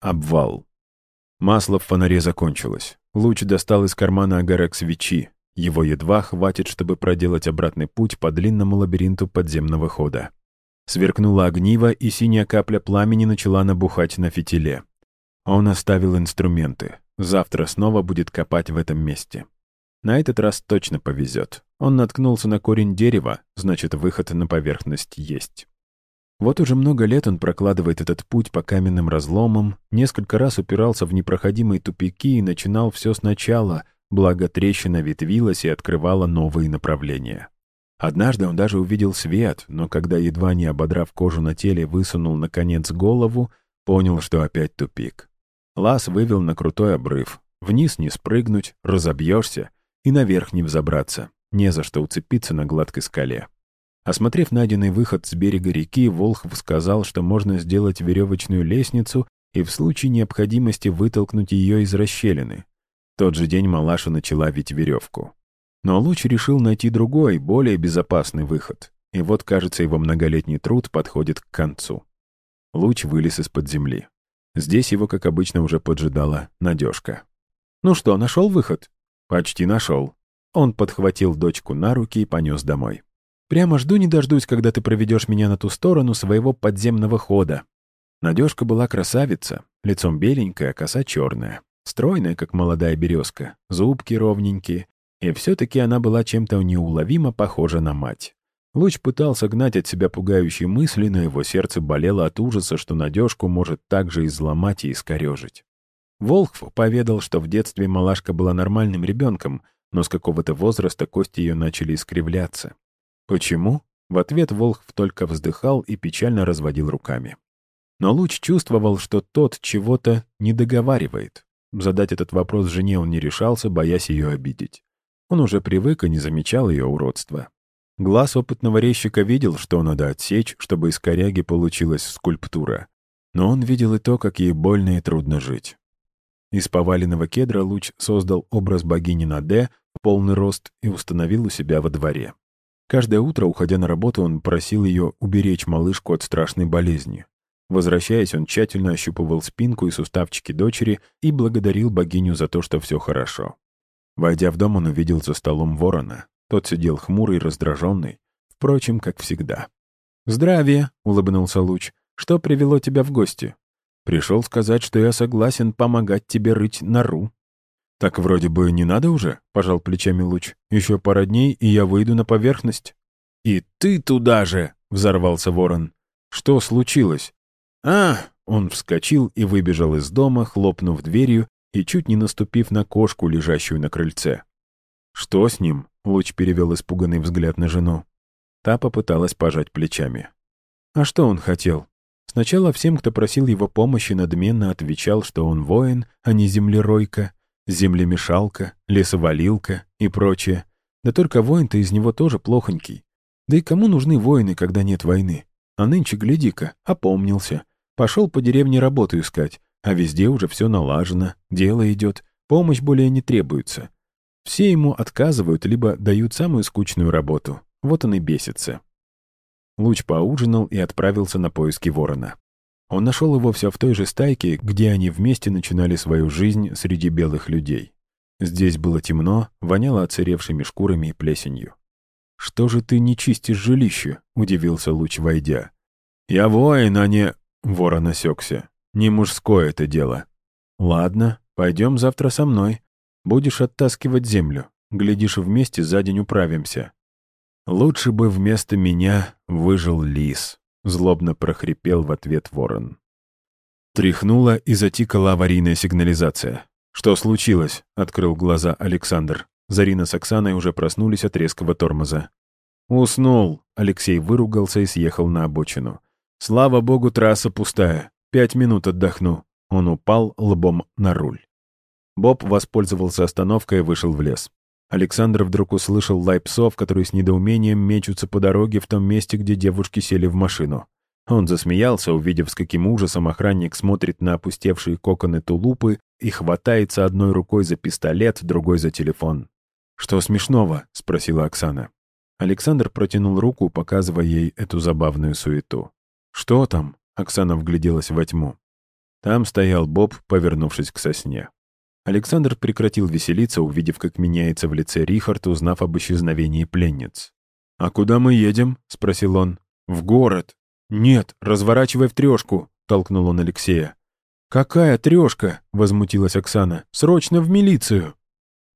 Обвал. Масло в фонаре закончилось. Луч достал из кармана огарок свечи. Его едва хватит, чтобы проделать обратный путь по длинному лабиринту подземного хода. Сверкнула огниво, и синяя капля пламени начала набухать на фитиле. Он оставил инструменты. Завтра снова будет копать в этом месте. На этот раз точно повезет. Он наткнулся на корень дерева, значит, выход на поверхность есть. Вот уже много лет он прокладывает этот путь по каменным разломам, несколько раз упирался в непроходимые тупики и начинал все сначала, благо трещина ветвилась и открывала новые направления. Однажды он даже увидел свет, но когда, едва не ободрав кожу на теле, высунул, наконец, голову, понял, что опять тупик. Лаз вывел на крутой обрыв. Вниз не спрыгнуть, разобьешься, и наверх не взобраться. Не за что уцепиться на гладкой скале. Осмотрев найденный выход с берега реки, Волхв сказал, что можно сделать веревочную лестницу и в случае необходимости вытолкнуть ее из расщелины. тот же день Малаша начала ведь веревку. Но Луч решил найти другой, более безопасный выход. И вот, кажется, его многолетний труд подходит к концу. Луч вылез из-под земли. Здесь его, как обычно, уже поджидала Надежка. «Ну что, нашел выход?» «Почти нашел». Он подхватил дочку на руки и понес домой. Прямо жду не дождусь, когда ты проведешь меня на ту сторону своего подземного хода. Надежка была красавица, лицом беленькая, коса черная, стройная, как молодая березка, зубки ровненькие, и все-таки она была чем-то неуловимо похожа на мать. Луч пытался гнать от себя пугающие мысли, но его сердце болело от ужаса, что Надежку может также изломать и искорежить. Волхв поведал, что в детстве малашка была нормальным ребенком, но с какого-то возраста кости ее начали искривляться. Почему? В ответ Волхв только вздыхал и печально разводил руками. Но Луч чувствовал, что тот чего-то не договаривает. Задать этот вопрос жене он не решался, боясь ее обидеть. Он уже привык и не замечал ее уродства. Глаз опытного резчика видел, что надо отсечь, чтобы из коряги получилась скульптура. Но он видел и то, как ей больно и трудно жить. Из поваленного кедра Луч создал образ богини Наде в полный рост и установил у себя во дворе. Каждое утро, уходя на работу, он просил ее уберечь малышку от страшной болезни. Возвращаясь, он тщательно ощупывал спинку и суставчики дочери и благодарил богиню за то, что все хорошо. Войдя в дом, он увидел за столом ворона. Тот сидел хмурый, раздраженный, впрочем, как всегда. «Здравия!» — улыбнулся Луч. «Что привело тебя в гости?» «Пришел сказать, что я согласен помогать тебе рыть нору». «Так вроде бы не надо уже», — пожал плечами Луч. «Еще пара дней, и я выйду на поверхность». «И ты туда же!» — взорвался ворон. «Что случилось?» «А!» — он вскочил и выбежал из дома, хлопнув дверью и чуть не наступив на кошку, лежащую на крыльце. «Что с ним?» — Луч перевел испуганный взгляд на жену. Та попыталась пожать плечами. «А что он хотел?» Сначала всем, кто просил его помощи, надменно отвечал, что он воин, а не землеройка, землемешалка, лесовалилка и прочее. Да только воин-то из него тоже плохонький. Да и кому нужны воины, когда нет войны? А нынче, гляди-ка, опомнился. Пошел по деревне работу искать, а везде уже все налажено, дело идет, помощь более не требуется. Все ему отказывают, либо дают самую скучную работу. Вот он и бесится. Луч поужинал и отправился на поиски ворона. Он нашел его все в той же стайке, где они вместе начинали свою жизнь среди белых людей. Здесь было темно, воняло оцаревшими шкурами и плесенью. «Что же ты не чистишь жилище?» — удивился Луч, войдя. «Я воин, а не...» — ворон осекся. «Не мужское это дело». «Ладно, пойдем завтра со мной. Будешь оттаскивать землю. Глядишь, вместе за день управимся». «Лучше бы вместо меня выжил лис», Злобно прохрипел в ответ ворон. Тряхнула и затикала аварийная сигнализация. «Что случилось?» — открыл глаза Александр. Зарина с Оксаной уже проснулись от резкого тормоза. «Уснул!» — Алексей выругался и съехал на обочину. «Слава богу, трасса пустая. Пять минут отдохну». Он упал лбом на руль. Боб воспользовался остановкой и вышел в лес. Александр вдруг услышал лай псов, которые с недоумением мечутся по дороге в том месте, где девушки сели в машину. Он засмеялся, увидев, с каким ужасом охранник смотрит на опустевшие коконы тулупы и хватается одной рукой за пистолет, другой за телефон. «Что смешного?» — спросила Оксана. Александр протянул руку, показывая ей эту забавную суету. «Что там?» — Оксана вгляделась во тьму. Там стоял Боб, повернувшись к сосне. Александр прекратил веселиться, увидев, как меняется в лице Рихард, узнав об исчезновении пленниц. «А куда мы едем?» — спросил он. «В город». «Нет, разворачивай в трешку», — толкнул он Алексея. «Какая трешка?» — возмутилась Оксана. «Срочно в милицию!»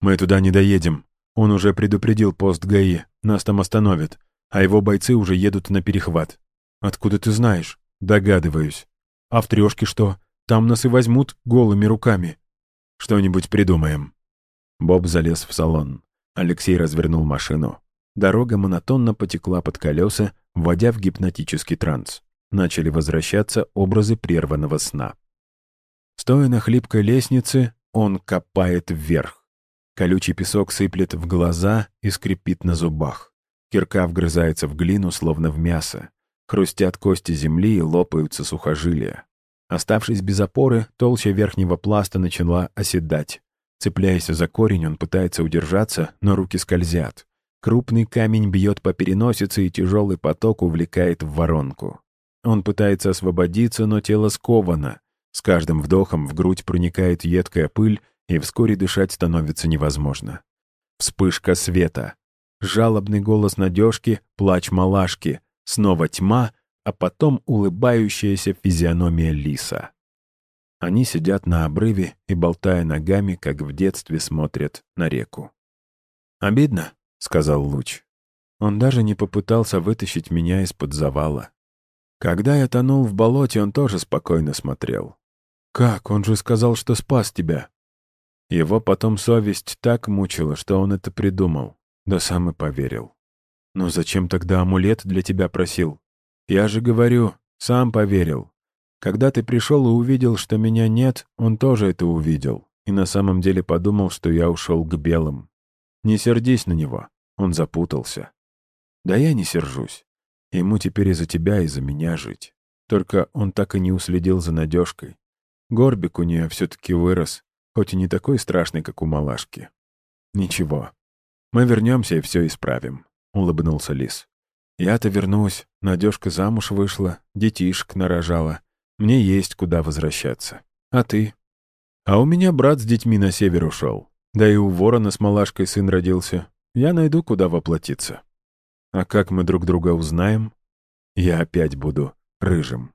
«Мы туда не доедем. Он уже предупредил пост ГАИ. Нас там остановят. А его бойцы уже едут на перехват». «Откуда ты знаешь?» «Догадываюсь». «А в трешке что? Там нас и возьмут голыми руками». «Что-нибудь придумаем». Боб залез в салон. Алексей развернул машину. Дорога монотонно потекла под колеса, вводя в гипнотический транс. Начали возвращаться образы прерванного сна. Стоя на хлипкой лестнице, он копает вверх. Колючий песок сыплет в глаза и скрипит на зубах. Кирка вгрызается в глину, словно в мясо. Хрустят кости земли и лопаются сухожилия. Оставшись без опоры, толща верхнего пласта начала оседать. Цепляясь за корень, он пытается удержаться, но руки скользят. Крупный камень бьет по переносице, и тяжелый поток увлекает в воронку. Он пытается освободиться, но тело сковано. С каждым вдохом в грудь проникает едкая пыль, и вскоре дышать становится невозможно. Вспышка света. Жалобный голос Надежки, плач малашки. Снова тьма, а потом улыбающаяся физиономия лиса. Они сидят на обрыве и, болтая ногами, как в детстве смотрят на реку. «Обидно», — сказал Луч. Он даже не попытался вытащить меня из-под завала. Когда я тонул в болоте, он тоже спокойно смотрел. «Как? Он же сказал, что спас тебя». Его потом совесть так мучила, что он это придумал. Да сам и поверил. «Но зачем тогда амулет для тебя просил?» «Я же говорю, сам поверил. Когда ты пришел и увидел, что меня нет, он тоже это увидел. И на самом деле подумал, что я ушел к белым. Не сердись на него, он запутался. Да я не сержусь. Ему теперь из-за тебя, и за меня жить. Только он так и не уследил за надежкой. Горбик у нее все-таки вырос, хоть и не такой страшный, как у малашки. Ничего. Мы вернемся и все исправим, улыбнулся Лис. Я-то вернусь, Надежка замуж вышла, детишек нарожала. Мне есть куда возвращаться. А ты? А у меня брат с детьми на север ушел. Да и у ворона с малашкой сын родился. Я найду, куда воплотиться. А как мы друг друга узнаем? Я опять буду рыжим.